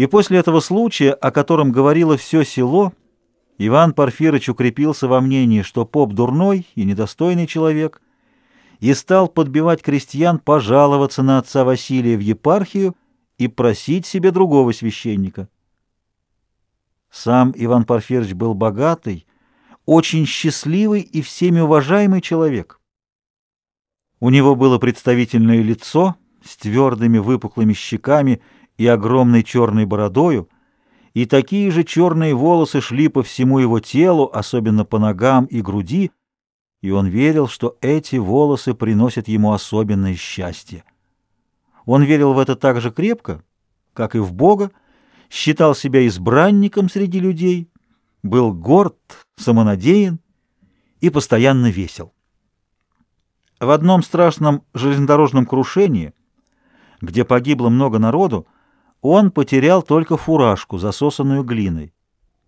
И после этого случая, о котором говорило все село, Иван Порфирыч укрепился во мнении, что поп дурной и недостойный человек, и стал подбивать крестьян пожаловаться на отца Василия в епархию и просить себе другого священника. Сам Иван Порфирыч был богатый, очень счастливый и всеми уважаемый человек. У него было представительное лицо с твердыми выпуклыми щеками и огромной черной бородою, и такие же черные волосы шли по всему его телу, особенно по ногам и груди, и он верил, что эти волосы приносят ему особенное счастье. Он верил в это так же крепко, как и в Бога, считал себя избранником среди людей, был горд, самонадеян и постоянно весел. В одном страшном железнодорожном крушении, где погибло много народу, он потерял только фуражку, засосанную глиной.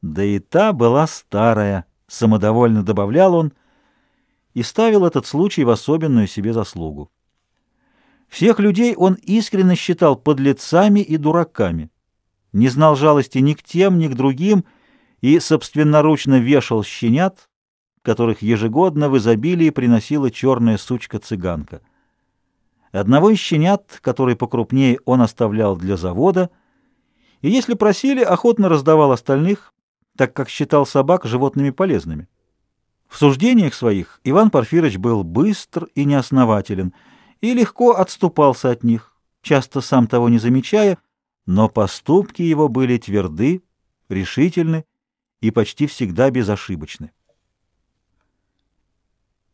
Да и та была старая, самодовольно добавлял он, и ставил этот случай в особенную себе заслугу. Всех людей он искренне считал подлецами и дураками, не знал жалости ни к тем, ни к другим и собственноручно вешал щенят, которых ежегодно в изобилии приносила черная сучка-цыганка. Одного из щенят, который покрупнее, он оставлял для завода, и если просили, охотно раздавал остальных, так как считал собак животными полезными. В суждениях своих Иван Порфирыч был быстр и неоснователен, и легко отступался от них, часто сам того не замечая, но поступки его были тверды, решительны и почти всегда безошибочны.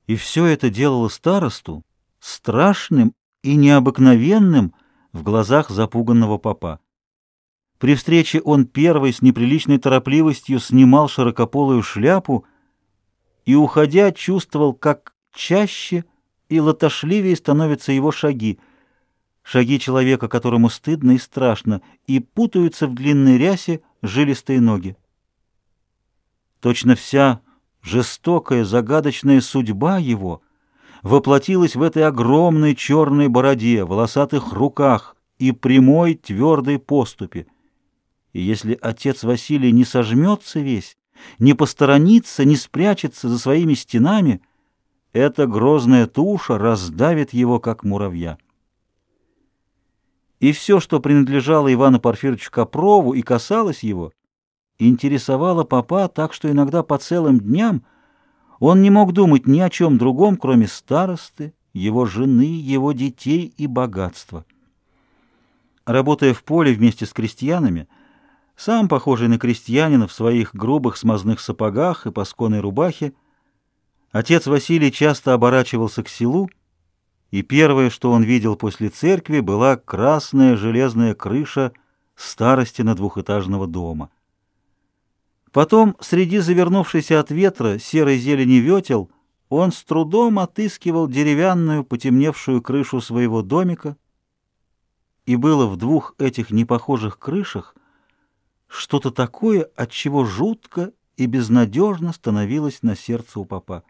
И все это делало старосту страшным и необыкновенным в глазах запуганного папа. При встрече он первый с неприличной торопливостью снимал широкополую шляпу и, уходя, чувствовал, как чаще и лотошливее становятся его шаги, шаги человека, которому стыдно и страшно, и путаются в длинной рясе жилистые ноги. Точно вся жестокая, загадочная судьба его — воплотилась в этой огромной черной бороде, волосатых руках и прямой твердой поступе. И если отец Василий не сожмется весь, не посторонится, не спрячется за своими стенами, эта грозная туша раздавит его, как муравья. И все, что принадлежало Ивану Порфирьевичу Копрову и касалось его, интересовало папа так, что иногда по целым дням — он не мог думать ни о чем другом, кроме старосты, его жены, его детей и богатства. Работая в поле вместе с крестьянами, сам похожий на крестьянина в своих грубых смазных сапогах и пасконной рубахе, отец Василий часто оборачивался к селу, и первое, что он видел после церкви, была красная железная крыша старости на двухэтажного дома — Потом, среди завернувшейся от ветра серой зелени ветел, он с трудом отыскивал деревянную потемневшую крышу своего домика, и было в двух этих непохожих крышах что-то такое, от чего жутко и безнадежно становилось на сердце у папа.